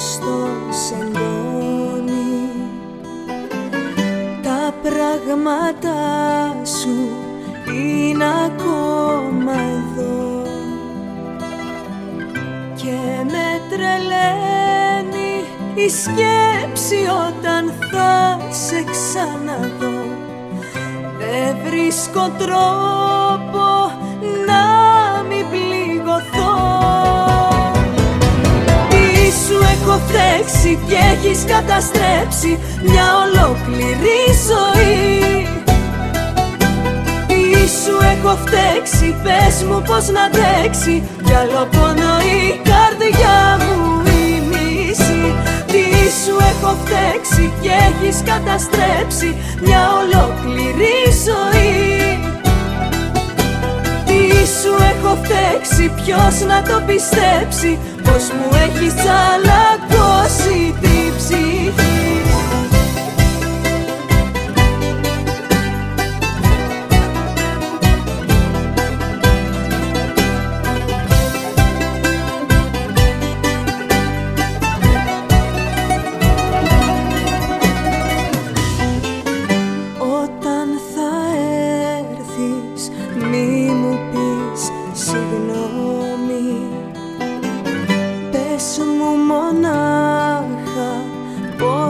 Χριστός εντώνει τα πράγματα σου είναι ακόμα εδώ. Και με τρελαίνει η σκέψη όταν θα σε ξαναδώ. Δεν βρίσκω τρόπο έχω φταίξει και έχεις καταστρέψει μια ολόκληρη ζωή. Τι σου έχω φταίξει, πες μου πως να αντέξει. Κι άλλο πόνο η καρδιά μου τι σου έχω φταίξει και έχεις καταστρέψει μια ολόκληρη ζωή. Τι σου έχω φταίξει, ποιος να το πιστέψει Πως μου έχεις τσαλακώσει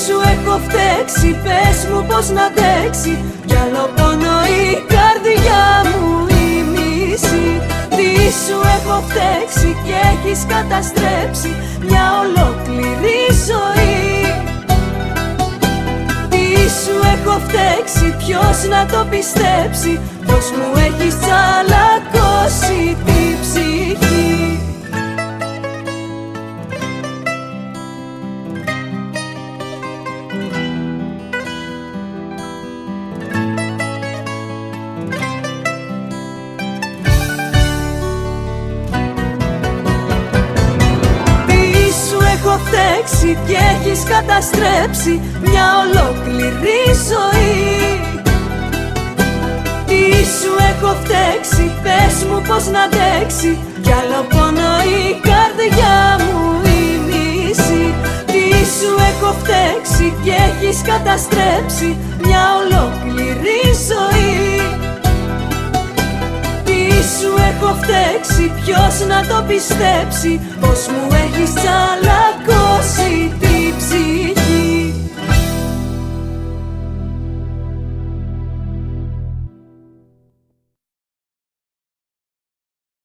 σου έχω φταίξει, πες μου πως να αντέξει. Κι άλλο πόνο η καρδιά μου η μισή Τι σου έχω φταίξει και έχεις καταστρέψει μια ολόκληρη ζωή. Τι σου έχω φταίξει, ποιος να το πιστέψει. Πως μου έχεις τσαλακώσει έχω φταίξει και έχεις καταστρέψει μια ολόκληρη ζωή. Τι σου έχω φταίξει, πες μου πως να αντέξει. Κι άλλο πόνο η καρδιά μου η μισή Τι σου έχω φταίξει και έχεις καταστρέψει Μια ολόκληρη ζωή. Τι σου έχω φταίξει, ποιος να το πιστέψει Πως μου έχεις τσαλακώσει